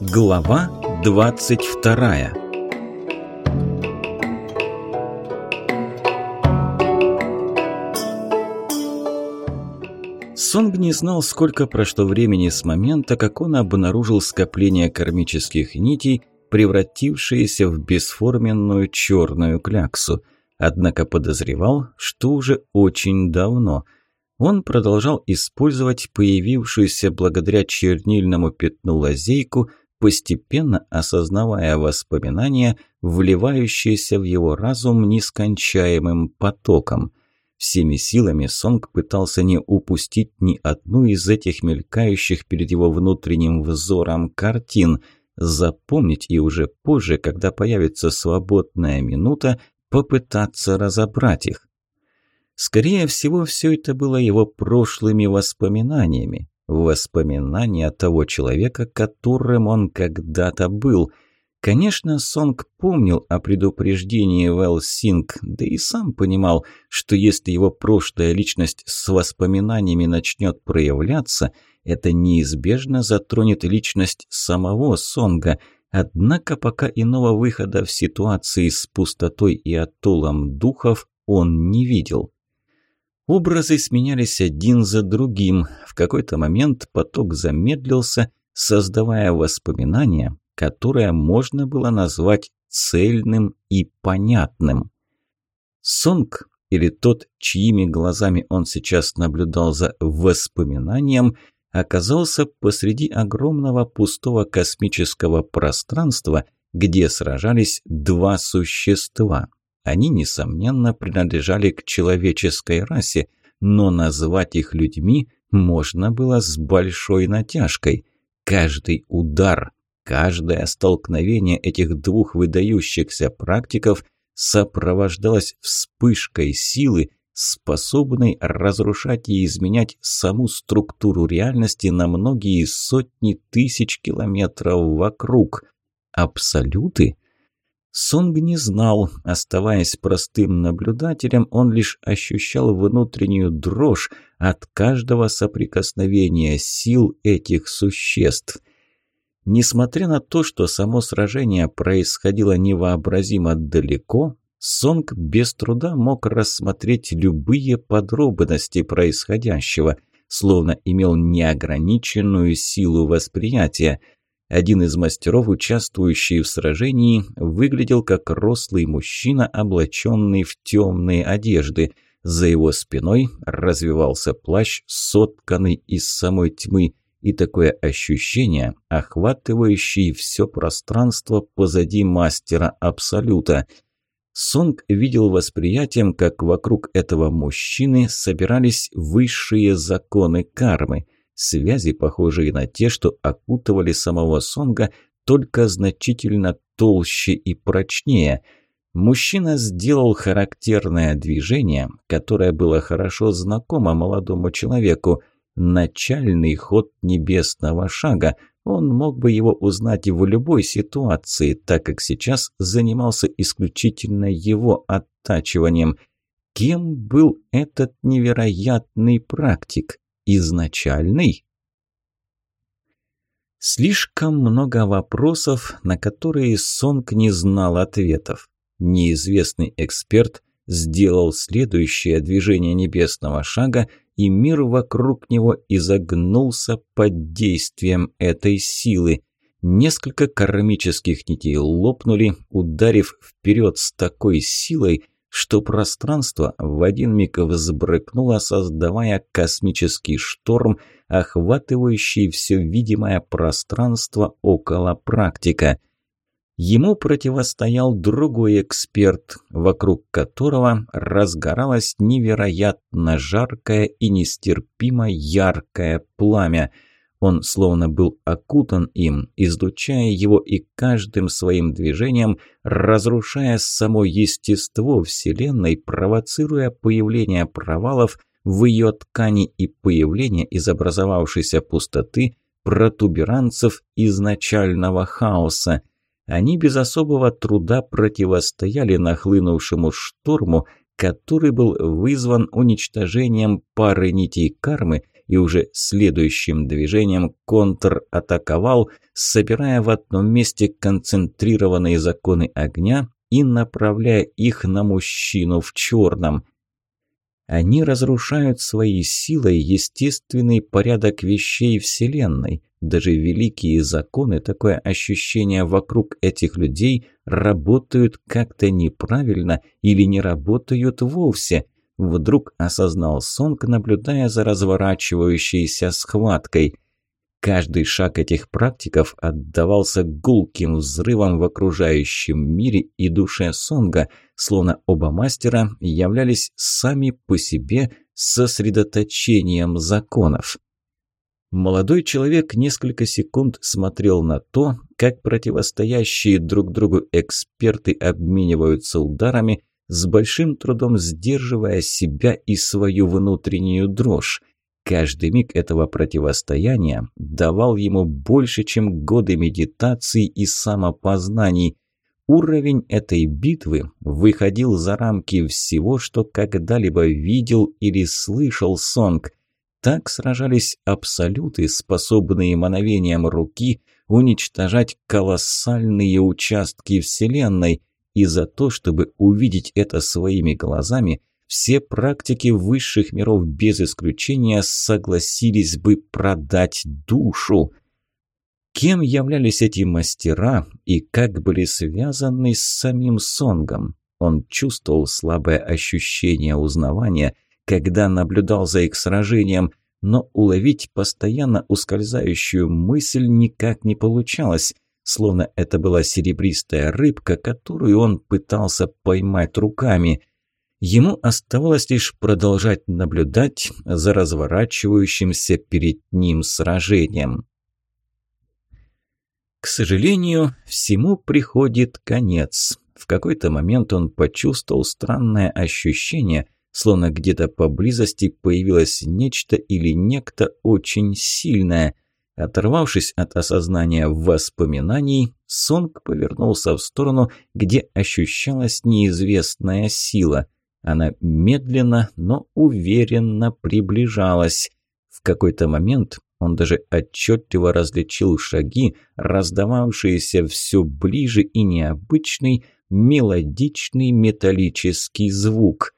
Глава 22 Сонг не знал, сколько прошло времени с момента, как он обнаружил скопление кармических нитей, превратившиеся в бесформенную черную кляксу. Однако подозревал, что уже очень давно – он продолжал использовать появившуюся благодаря чернильному пятну лазейку, постепенно осознавая воспоминания, вливающиеся в его разум нескончаемым потоком. Всеми силами Сонг пытался не упустить ни одну из этих мелькающих перед его внутренним взором картин, запомнить и уже позже, когда появится свободная минута, попытаться разобрать их. Скорее всего, все это было его прошлыми воспоминаниями, Воспоминания того человека, которым он когда-то был. Конечно, Сонг помнил о предупреждении Вэлсинг, да и сам понимал, что если его прошлая личность с воспоминаниями начнет проявляться, это неизбежно затронет личность самого Сонга. Однако пока иного выхода в ситуации с пустотой и оттулом духов он не видел. Образы сменялись один за другим. В какой-то момент поток замедлился, создавая воспоминание, которое можно было назвать цельным и понятным. Сонг, или тот, чьими глазами он сейчас наблюдал за воспоминанием, оказался посреди огромного пустого космического пространства, где сражались два существа они, несомненно, принадлежали к человеческой расе, но называть их людьми можно было с большой натяжкой. Каждый удар, каждое столкновение этих двух выдающихся практиков сопровождалось вспышкой силы, способной разрушать и изменять саму структуру реальности на многие сотни тысяч километров вокруг. Абсолюты – Сонг не знал. Оставаясь простым наблюдателем, он лишь ощущал внутреннюю дрожь от каждого соприкосновения сил этих существ. Несмотря на то, что само сражение происходило невообразимо далеко, Сонг без труда мог рассмотреть любые подробности происходящего, словно имел неограниченную силу восприятия – один из мастеров, участвующий в сражении, выглядел как рослый мужчина, облаченный в темные одежды. За его спиной развивался плащ, сотканный из самой тьмы, и такое ощущение, охватывающее все пространство позади мастера Абсолюта. Сонг видел восприятием, как вокруг этого мужчины собирались высшие законы кармы – связи, похожие на те, что окутывали самого Сонга, только значительно толще и прочнее. Мужчина сделал характерное движение, которое было хорошо знакомо молодому человеку. Начальный ход небесного шага. Он мог бы его узнать в любой ситуации, так как сейчас занимался исключительно его оттачиванием. Кем был этот невероятный практик? изначальный? Слишком много вопросов, на которые Сонг не знал ответов. Неизвестный эксперт сделал следующее движение небесного шага, и мир вокруг него изогнулся под действием этой силы. Несколько кармических нитей лопнули, ударив вперед с такой силой, что пространство в один миг взбрыкнуло, создавая космический шторм, охватывающий все видимое пространство около практика. Ему противостоял другой эксперт, вокруг которого разгоралось невероятно жаркое и нестерпимо яркое пламя – он словно был окутан им, излучая его и каждым своим движением, разрушая само естество Вселенной, провоцируя появление провалов в ее ткани и появление из образовавшейся пустоты протуберанцев изначального хаоса. Они без особого труда противостояли нахлынувшему шторму, который был вызван уничтожением пары нитей кармы – и уже следующим движением контратаковал, собирая в одном месте концентрированные законы огня и направляя их на мужчину в черном. Они разрушают своей силой естественный порядок вещей Вселенной. Даже великие законы, такое ощущение вокруг этих людей, работают как-то неправильно или не работают вовсе – вдруг осознал Сонг, наблюдая за разворачивающейся схваткой. Каждый шаг этих практиков отдавался гулким взрывом в окружающем мире и душе Сонга, словно оба мастера являлись сами по себе сосредоточением законов. Молодой человек несколько секунд смотрел на то, как противостоящие друг другу эксперты обмениваются ударами – с большим трудом сдерживая себя и свою внутреннюю дрожь. Каждый миг этого противостояния давал ему больше, чем годы медитации и самопознаний. Уровень этой битвы выходил за рамки всего, что когда-либо видел или слышал Сонг. Так сражались абсолюты, способные мановением руки уничтожать колоссальные участки Вселенной – и за то, чтобы увидеть это своими глазами, все практики высших миров без исключения согласились бы продать душу. Кем являлись эти мастера и как были связаны с самим Сонгом? Он чувствовал слабое ощущение узнавания, когда наблюдал за их сражением, но уловить постоянно ускользающую мысль никак не получалось словно это была серебристая рыбка, которую он пытался поймать руками. Ему оставалось лишь продолжать наблюдать за разворачивающимся перед ним сражением. К сожалению, всему приходит конец. В какой-то момент он почувствовал странное ощущение, словно где-то поблизости появилось нечто или некто очень сильное – Оторвавшись от осознания воспоминаний, Сонг повернулся в сторону, где ощущалась неизвестная сила. Она медленно, но уверенно приближалась. В какой-то момент он даже отчетливо различил шаги, раздававшиеся все ближе и необычный, мелодичный металлический звук.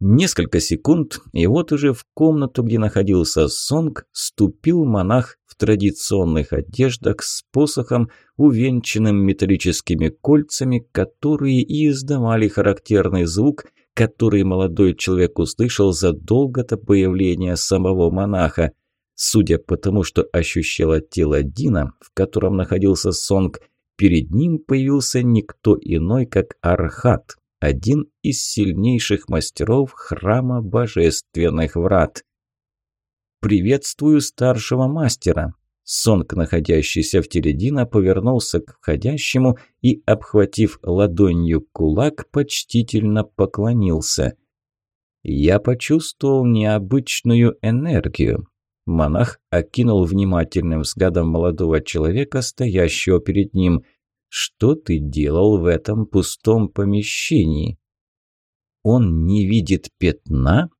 Несколько секунд, и вот уже в комнату, где находился Сонг, ступил монах в традиционных одеждах с посохом, увенчанным металлическими кольцами, которые и издавали характерный звук, который молодой человек услышал задолго до появления самого монаха. Судя по тому, что ощущало тело Дина, в котором находился Сонг, перед ним появился никто иной, как Архат, один из сильнейших мастеров храма божественных врат. «Приветствую старшего мастера!» Сонг, находящийся в Тередина, повернулся к входящему и, обхватив ладонью кулак, почтительно поклонился. «Я почувствовал необычную энергию». Монах окинул внимательным взглядом молодого человека, стоящего перед ним – что ты делал в этом пустом помещении?» «Он не видит пятна?»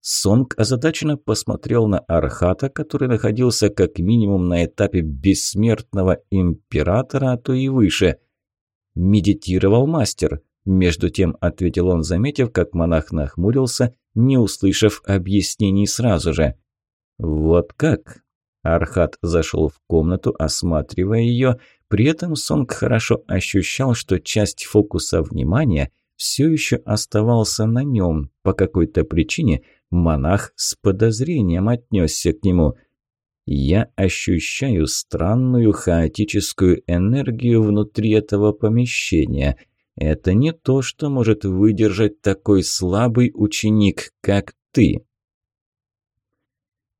Сонг озадаченно посмотрел на Архата, который находился как минимум на этапе бессмертного императора, а то и выше. «Медитировал мастер», – между тем ответил он, заметив, как монах нахмурился, не услышав объяснений сразу же. «Вот как? Архат зашел в комнату, осматривая ее, при этом Сонг хорошо ощущал, что часть фокуса внимания все еще оставался на нем. По какой-то причине монах с подозрением отнесся к нему. «Я ощущаю странную хаотическую энергию внутри этого помещения. Это не то, что может выдержать такой слабый ученик, как ты».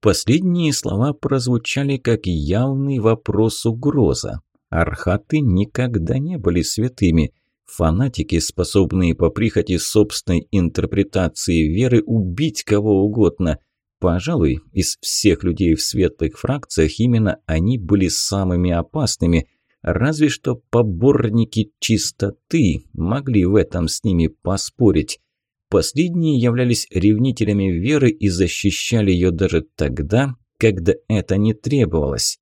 Последние слова прозвучали как явный вопрос угроза. Архаты никогда не были святыми. Фанатики, способные по прихоти собственной интерпретации веры убить кого угодно. Пожалуй, из всех людей в светлых фракциях именно они были самыми опасными. Разве что поборники чистоты могли в этом с ними поспорить. Последние являлись ревнителями веры и защищали ее даже тогда, когда это не требовалось.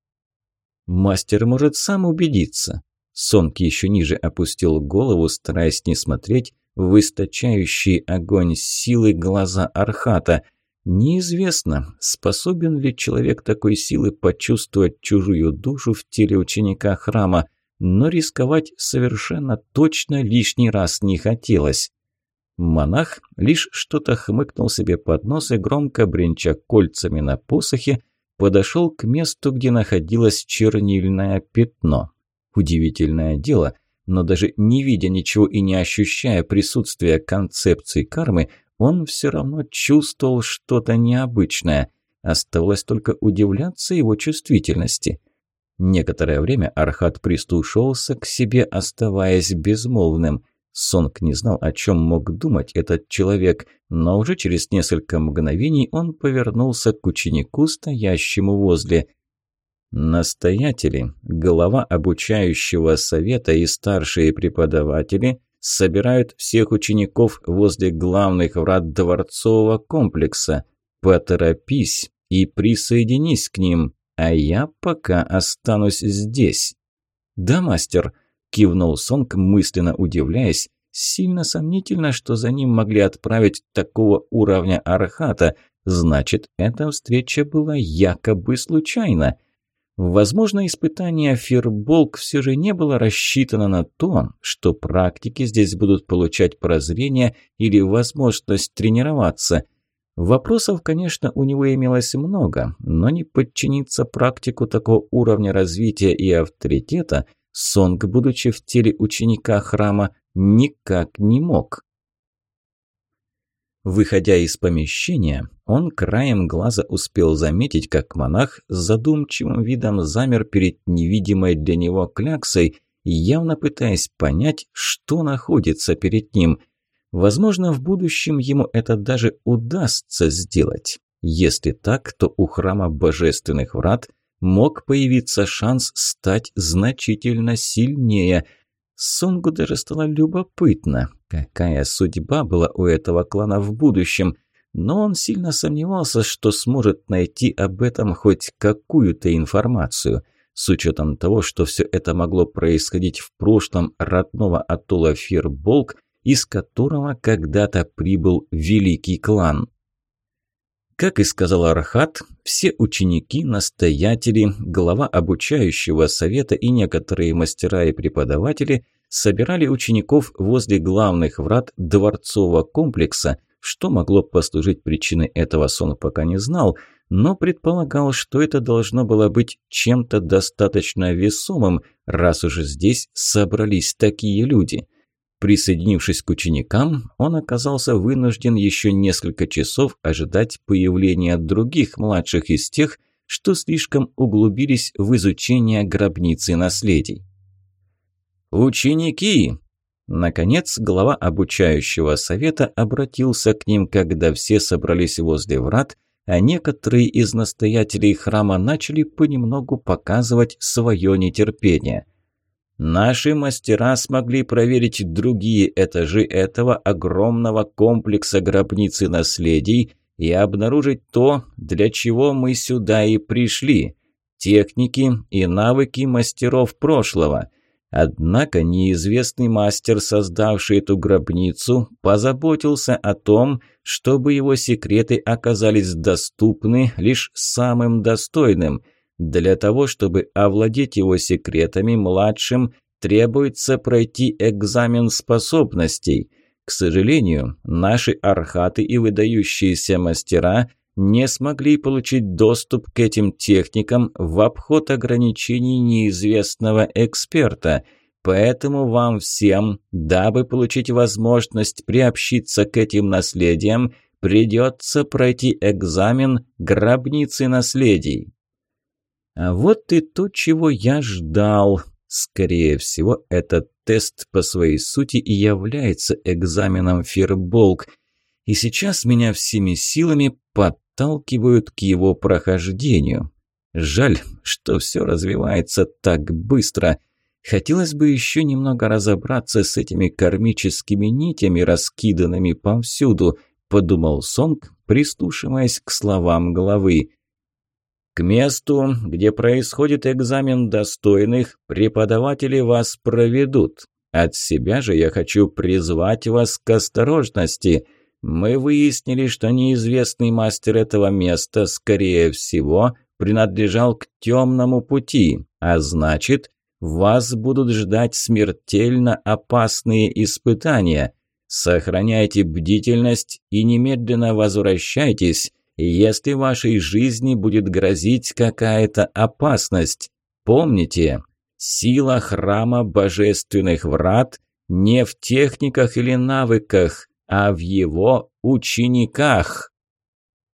«Мастер может сам убедиться». Сонки еще ниже опустил голову, стараясь не смотреть в источающие огонь силы глаза Архата. Неизвестно, способен ли человек такой силы почувствовать чужую душу в теле ученика храма, но рисковать совершенно точно лишний раз не хотелось. Монах лишь что-то хмыкнул себе под нос и, громко бренча кольцами на посохе, подошел к месту, где находилось чернильное пятно. Удивительное дело, но даже не видя ничего и не ощущая присутствия концепции кармы, он все равно чувствовал что-то необычное. Оставалось только удивляться его чувствительности. Некоторое время Архат пристушился к себе, оставаясь безмолвным – Сонг не знал, о чем мог думать этот человек, но уже через несколько мгновений он повернулся к ученику, стоящему возле. Настоятели, глава обучающего совета и старшие преподаватели собирают всех учеников возле главных врат дворцового комплекса. Поторопись и присоединись к ним, а я пока останусь здесь. Да, мастер. Кивнул Сонг, мысленно удивляясь. Сильно сомнительно, что за ним могли отправить такого уровня архата. Значит, эта встреча была якобы случайна. Возможно, испытание Фирболк все же не было рассчитано на то, что практики здесь будут получать прозрение или возможность тренироваться. Вопросов, конечно, у него имелось много, но не подчиниться практику такого уровня развития и авторитета – Сонг, будучи в теле ученика храма, никак не мог. Выходя из помещения, он краем глаза успел заметить, как монах с задумчивым видом замер перед невидимой для него кляксой, явно пытаясь понять, что находится перед ним. Возможно, в будущем ему это даже удастся сделать. Если так, то у храма божественных врат – мог появиться шанс стать значительно сильнее. Сунгу даже стало любопытно, какая судьба была у этого клана в будущем, но он сильно сомневался, что сможет найти об этом хоть какую-то информацию. С учетом того, что все это могло происходить в прошлом родного атолла Фирболк, из которого когда-то прибыл великий клан. Как и сказал Рахат, все ученики, настоятели, глава обучающего совета и некоторые мастера и преподаватели собирали учеников возле главных врат дворцового комплекса, что могло послужить причиной этого сон пока не знал, но предполагал, что это должно было быть чем-то достаточно весомым, раз уже здесь собрались такие люди – Присоединившись к ученикам, он оказался вынужден еще несколько часов ожидать появления других младших из тех, что слишком углубились в изучение гробницы наследий. «Ученики!» Наконец, глава обучающего совета обратился к ним, когда все собрались возле врат, а некоторые из настоятелей храма начали понемногу показывать свое нетерпение – Наши мастера смогли проверить другие этажи этого огромного комплекса гробницы наследий и обнаружить то, для чего мы сюда и пришли – техники и навыки мастеров прошлого. Однако неизвестный мастер, создавший эту гробницу, позаботился о том, чтобы его секреты оказались доступны лишь самым достойным – для того, чтобы овладеть его секретами, младшим требуется пройти экзамен способностей. К сожалению, наши архаты и выдающиеся мастера не смогли получить доступ к этим техникам в обход ограничений неизвестного эксперта – Поэтому вам всем, дабы получить возможность приобщиться к этим наследиям, придется пройти экзамен гробницы наследий. А Вот и то, чего я ждал. Скорее всего, этот тест по своей сути и является экзаменом Фирболк. И сейчас меня всеми силами подталкивают к его прохождению. Жаль, что все развивается так быстро. Хотелось бы еще немного разобраться с этими кармическими нитями, раскиданными повсюду, подумал Сонг, прислушиваясь к словам главы. К месту, где происходит экзамен достойных, преподаватели вас проведут. От себя же я хочу призвать вас к осторожности. Мы выяснили, что неизвестный мастер этого места, скорее всего, принадлежал к темному пути, а значит, вас будут ждать смертельно опасные испытания. Сохраняйте бдительность и немедленно возвращайтесь. Если вашей жизни будет грозить какая-то опасность, помните, сила храма божественных врат не в техниках или навыках, а в его учениках.